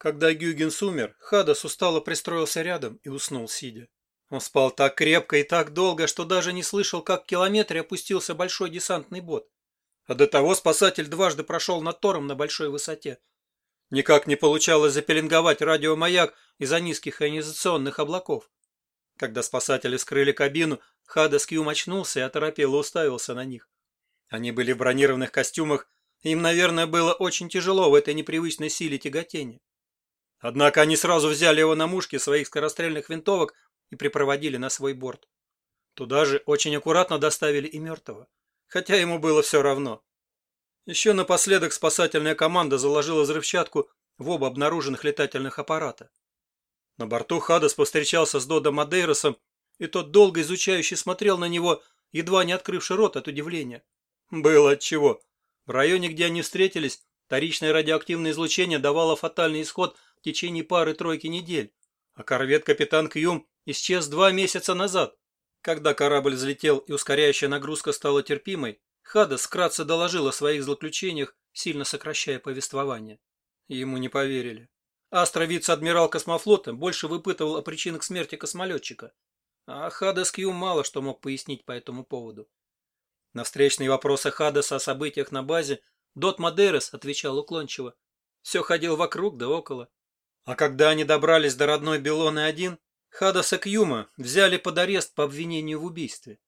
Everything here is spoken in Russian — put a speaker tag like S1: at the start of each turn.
S1: Когда Гюгенс умер, Хадас устало пристроился рядом и уснул сидя. Он спал так крепко и так долго, что даже не слышал, как в километре опустился большой десантный бот. А до того спасатель дважды прошел над Тором на большой высоте. Никак не получалось запеленговать радиомаяк из-за низких ионизационных облаков. Когда спасатели скрыли кабину, Хадас Кьюм очнулся и оторопело уставился на них. Они были в бронированных костюмах, и им, наверное, было очень тяжело в этой непривычной силе тяготения. Однако они сразу взяли его на мушки своих скорострельных винтовок и припроводили на свой борт. Туда же очень аккуратно доставили и мертвого, хотя ему было все равно. Еще напоследок спасательная команда заложила взрывчатку в оба обнаруженных летательных аппарата. На борту Хадас повстречался с Додо Мадейросом, и тот долго изучающе смотрел на него, едва не открывший рот от удивления. Было отчего. В районе, где они встретились, вторичное радиоактивное излучение давало фатальный исход – в течение пары-тройки недель, а корвет капитан Кьюм исчез два месяца назад. Когда корабль взлетел и ускоряющая нагрузка стала терпимой, Хадас вкратце доложил о своих злоключениях, сильно сокращая повествование. Ему не поверили. Астро вице-адмирал космофлота больше выпытывал о причинах смерти космолетчика, а Хадас Кьюм мало что мог пояснить по этому поводу. На встречные вопросы Хадаса о событиях на базе Дот Мадерес отвечал уклончиво. Все ходил вокруг да около. А когда они добрались до родной Белоны-1, Хадаса Кьюма взяли под арест по обвинению в убийстве.